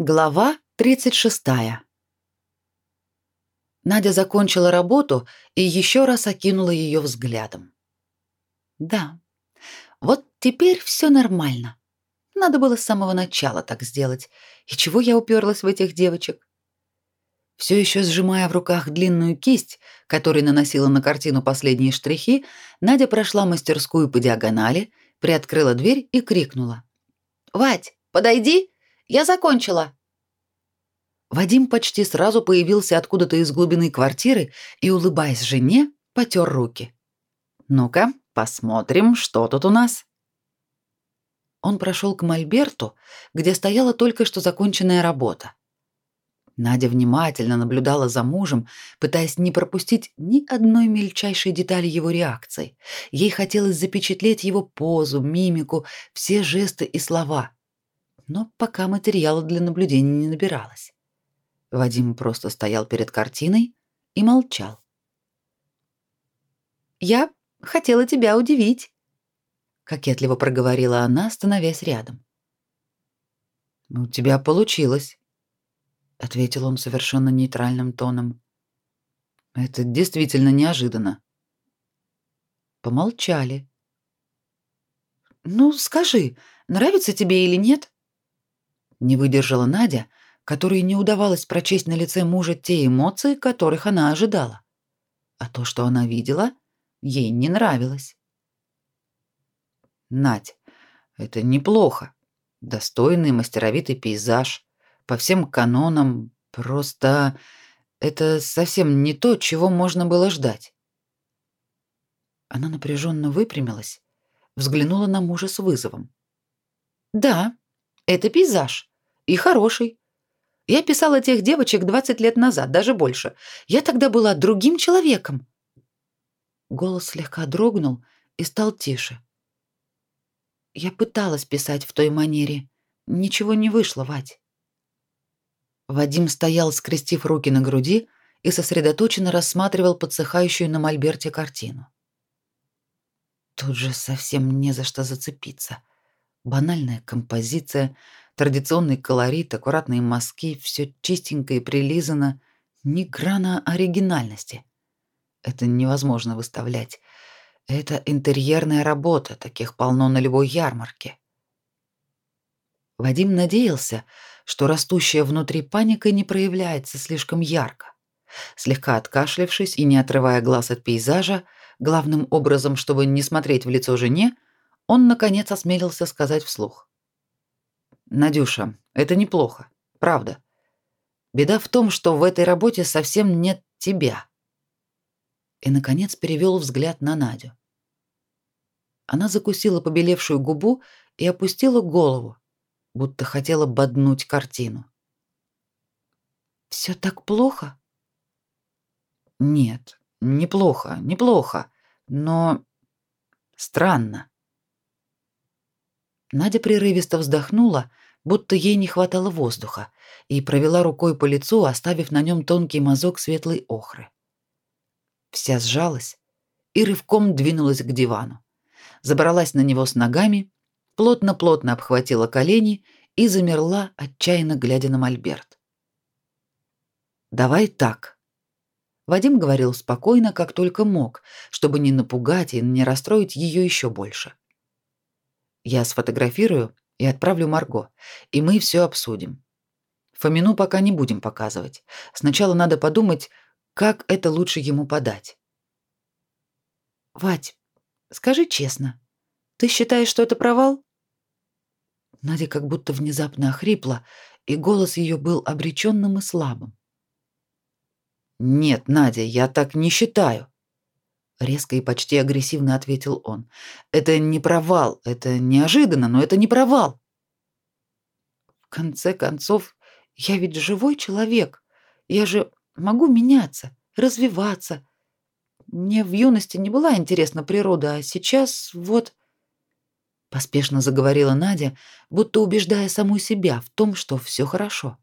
Глава 36. Надя закончила работу и еще раз окинула ее взглядом. Да, вот теперь все нормально. Надо было с самого начала так сделать. И чего я уперлась в этих девочек? Все еще сжимая в руках длинную кисть, которой наносила на картину последние штрихи, Надя прошла мастерскую по диагонали, приоткрыла дверь и крикнула. «Вать, подойди!» Я закончила. Вадим почти сразу появился откуда-то из глубины квартиры и, улыбаясь жене, потер руки. Ну-ка, посмотрим, что тут у нас. Он прошел к мольберту, где стояла только что законченная работа. Надя внимательно наблюдала за мужем, пытаясь не пропустить ни одной мельчайшей детали его реакции. Ей хотелось запечатлеть его позу, мимику, все жесты и слова но пока материала для наблюдения не набиралось. Вадим просто стоял перед картиной и молчал. «Я хотела тебя удивить», — кокетливо проговорила она, становясь рядом. «У тебя получилось», — ответил он совершенно нейтральным тоном. «Это действительно неожиданно». Помолчали. «Ну, скажи, нравится тебе или нет?» Не выдержала Надя, которой не удавалось прочесть на лице мужа те эмоции, которых она ожидала. А то, что она видела, ей не нравилось. Надь, это неплохо. Достойный мастеровитый пейзаж, по всем канонам, просто это совсем не то, чего можно было ждать. Она напряженно выпрямилась, взглянула на мужа с вызовом. Да, это пейзаж. И хороший. Я писала тех девочек 20 лет назад, даже больше. Я тогда была другим человеком. Голос слегка дрогнул и стал тише. Я пыталась писать в той манере. Ничего не вышло, Вать. Вадим стоял, скрестив руки на груди, и сосредоточенно рассматривал подсыхающую на мольберте картину. Тут же совсем не за что зацепиться. Банальная композиция, Традиционный колорит, аккуратные мазки, все чистенько и прилизано, ни грана оригинальности. Это невозможно выставлять. Это интерьерная работа, таких полно на любой ярмарке. Вадим надеялся, что растущая внутри паника не проявляется слишком ярко. Слегка откашлявшись и не отрывая глаз от пейзажа, главным образом, чтобы не смотреть в лицо жене, он наконец осмелился сказать вслух: Надюша, это неплохо, правда. Беда в том, что в этой работе совсем нет тебя. И наконец перевел взгляд на Надю. Она закусила побелевшую губу и опустила голову, будто хотела боднуть картину. Все так плохо? Нет, неплохо, неплохо, но странно. Надя прерывисто вздохнула, будто ей не хватало воздуха, и провела рукой по лицу, оставив на нем тонкий мазок светлой охры. Вся сжалась и рывком двинулась к дивану. Забралась на него с ногами, плотно-плотно обхватила колени и замерла, отчаянно глядя на мольберт. «Давай так», Вадим говорил спокойно, как только мог, чтобы не напугать и не расстроить ее еще больше. Я сфотографирую и отправлю Марго, и мы все обсудим. Фомину пока не будем показывать. Сначала надо подумать, как это лучше ему подать. Вать, скажи честно, ты считаешь, что это провал? Надя как будто внезапно охрипла, и голос ее был обреченным и слабым. Нет, Надя, я так не считаю резко и почти агрессивно ответил он. Это не провал, это неожиданно, но это не провал. В конце концов, я ведь живой человек. Я же могу меняться, развиваться. Мне в юности не была интересна природа, а сейчас вот поспешно заговорила Надя, будто убеждая саму себя в том, что все хорошо.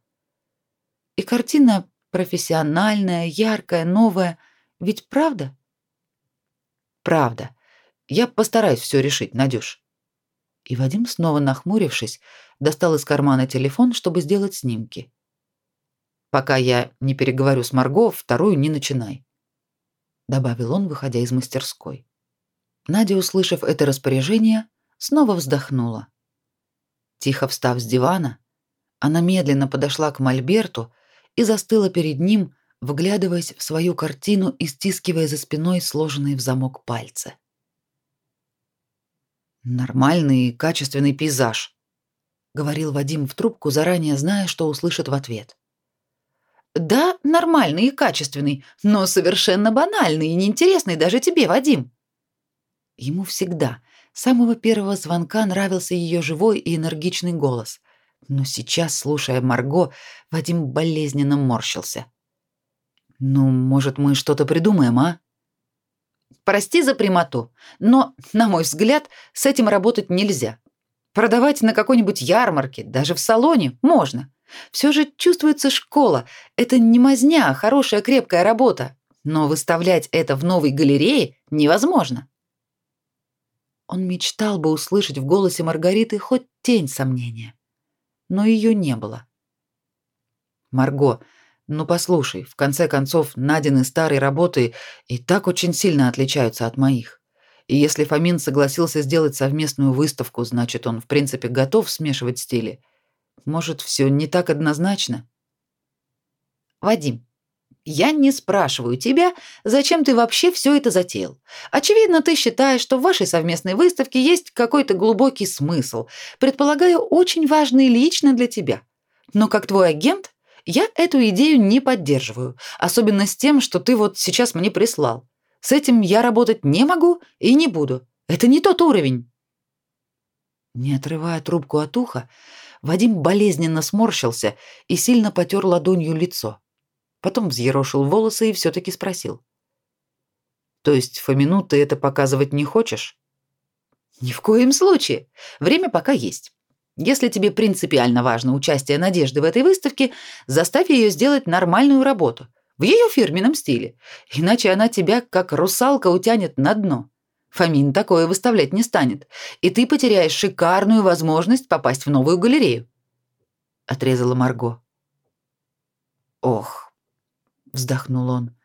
И картина профессиональная, яркая, новая, ведь правда? Правда. Я постараюсь все решить, Надюш. И Вадим, снова нахмурившись, достал из кармана телефон, чтобы сделать снимки. «Пока я не переговорю с Марго, вторую не начинай», — добавил он, выходя из мастерской. Надя, услышав это распоряжение, снова вздохнула. Тихо встав с дивана, она медленно подошла к Мольберту и застыла перед ним, вглядываясь в свою картину и стискивая за спиной сложенные в замок пальцы. Нормальный и качественный пейзаж, говорил Вадим в трубку, заранее зная, что услышит в ответ. Да, нормальный и качественный, но совершенно банальный и неинтересный даже тебе, Вадим. Ему всегда, с самого первого звонка нравился ее живой и энергичный голос. Но сейчас, слушая Марго, Вадим болезненно морщился. Ну, может, мы что-то придумаем, а? Прости за прямоту, но, на мой взгляд, с этим работать нельзя. Продавать на какой-нибудь ярмарке, даже в салоне, можно. Все же чувствуется школа. Это не мазня, а хорошая крепкая работа. Но выставлять это в новой галерее невозможно. Он мечтал бы услышать в голосе Маргариты хоть тень сомнения. Но ее не было. «Марго, ну послушай, в конце концов, Надины старые работы и так очень сильно отличаются от моих. И если Фомин согласился сделать совместную выставку, значит, он в принципе готов смешивать стили. Может, все не так однозначно? Вадим, я не спрашиваю тебя, зачем ты вообще все это затеял. Очевидно, ты считаешь, что в вашей совместной выставке есть какой-то глубокий смысл, предполагаю, очень важный лично для тебя. Но как твой агент, я эту идею не поддерживаю, особенно с тем, что ты вот сейчас мне прислал. С этим я работать не могу и не буду. Это не тот уровень. Не отрывая трубку от уха, Вадим болезненно сморщился и сильно потер ладонью лицо. Потом взъерошил волосы и все таки спросил: "То есть Фомину ты это показывать не хочешь?" "Ни в коем случае. Время пока есть. Если тебе принципиально важно участие Надежды в этой выставке, заставь ее сделать нормальную работу в ее фирменном стиле, иначе она тебя как русалка утянет на дно. Фомин такое выставлять не станет, и ты потеряешь шикарную возможность попасть в новую галерею. Отрезала Марго. Ох, вздохнул он.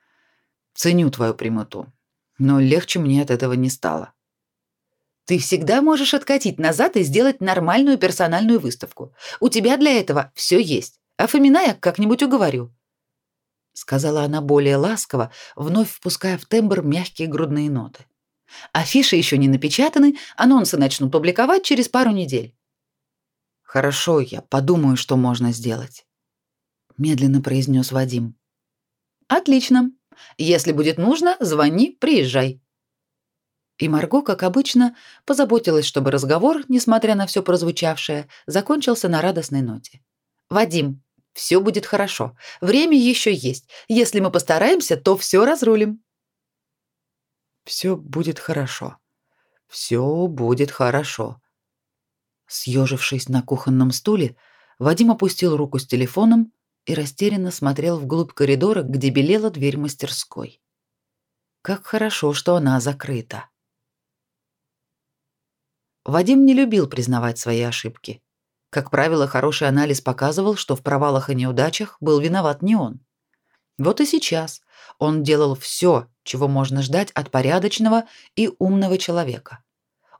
Ценю твою прямоту, но легче мне от этого не стало. Ты всегда можешь откатить назад и сделать нормальную персональную выставку. У тебя для этого все есть. А Фомина я как-нибудь уговорю. Сказала она более ласково, вновь впуская в тембр мягкие грудные ноты. Афиши еще не напечатаны, анонсы начнут публиковать через пару недель. Хорошо, я подумаю, что можно сделать, медленно произнес Вадим. Отлично. Если будет нужно, звони, приезжай. И Марго, как обычно, позаботилась, чтобы разговор, несмотря на все прозвучавшее, закончился на радостной ноте. «Вадим, все будет хорошо. Время еще есть. Если мы постараемся, то все разрулим». «Все будет хорошо. Все будет хорошо». Съежившись на кухонном стуле, Вадим опустил руку с телефоном и растерянно смотрел вглубь коридора, где белела дверь мастерской. Как хорошо, что она закрыта. Вадим не любил признавать свои ошибки. Как правило, хороший анализ показывал, что в провалах и неудачах был виноват не он. Вот и сейчас он делал все, чего можно ждать от порядочного и умного человека.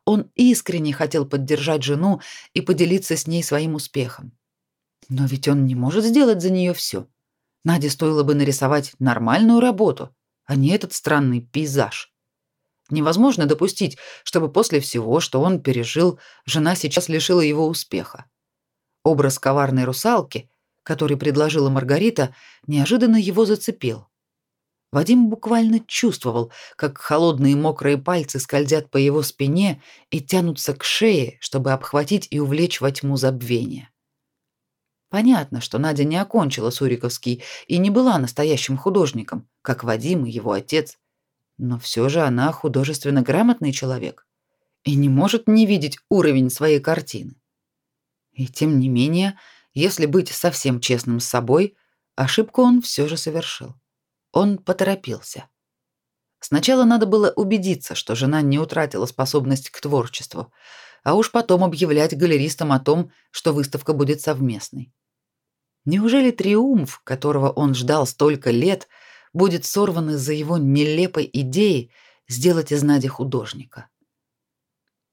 Он искренне хотел поддержать жену и поделиться с ней своим успехом. Но ведь он не может сделать за нее все. Наде стоило бы нарисовать нормальную работу, а не этот странный пейзаж. Невозможно допустить, чтобы после всего, что он пережил, жена сейчас лишила его успеха. Образ коварной русалки, который предложила Маргарита, неожиданно его зацепил. Вадим буквально чувствовал, как холодные мокрые пальцы скользят по его спине и тянутся к шее, чтобы обхватить и увлечь во тьму забвения. Понятно, что Надя не окончила Суриковский и не была настоящим художником, как Вадим и его отец но все же она художественно грамотный человек и не может не видеть уровень своей картины. И тем не менее, если быть совсем честным с собой, ошибку он все же совершил. Он поторопился. Сначала надо было убедиться, что жена не утратила способность к творчеству, а уж потом объявлять галеристам о том, что выставка будет совместной. Неужели триумф, которого он ждал столько лет, будет сорван из-за его нелепой идеи сделать из Нади художника?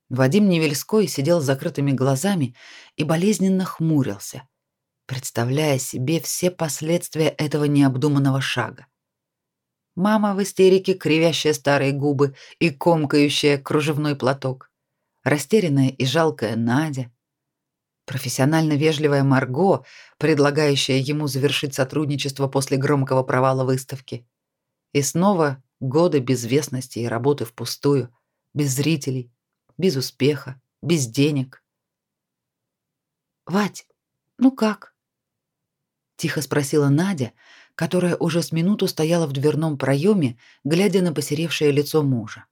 Вадим Невельской сидел с закрытыми глазами и болезненно хмурился, представляя себе все последствия этого необдуманного шага. Мама в истерике, кривящая старые губы и комкающая кружевной платок. Растерянная и жалкая Надя. Профессионально вежливая Марго, предлагающая ему завершить сотрудничество после громкого провала выставки. И снова годы безвестности и работы впустую, без зрителей, без успеха, без денег. «Вать, ну как?» — тихо спросила Надя, которая уже с минуту стояла в дверном проеме, глядя на посеревшее лицо мужа.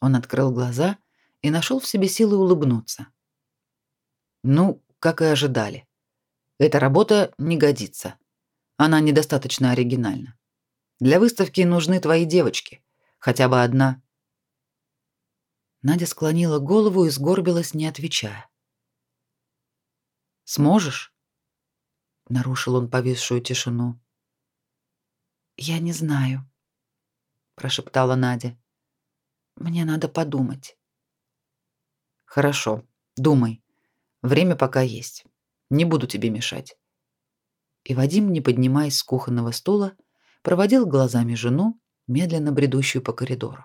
Он открыл глаза и нашел в себе силы улыбнуться. Ну, как и ожидали. Эта работа не годится. Она недостаточно оригинальна. Для выставки нужны твои девочки, хотя бы одна. Надя склонила голову и сгорбилась, не отвечая. Сможешь? нарушил он повисшую тишину. Я не знаю, прошептала Надя. Мне надо подумать. Хорошо, думай. Время пока есть. Не буду тебе мешать. И Вадим, не поднимаясь с кухонного стула, проводил глазами жену, медленно бредущую по коридору.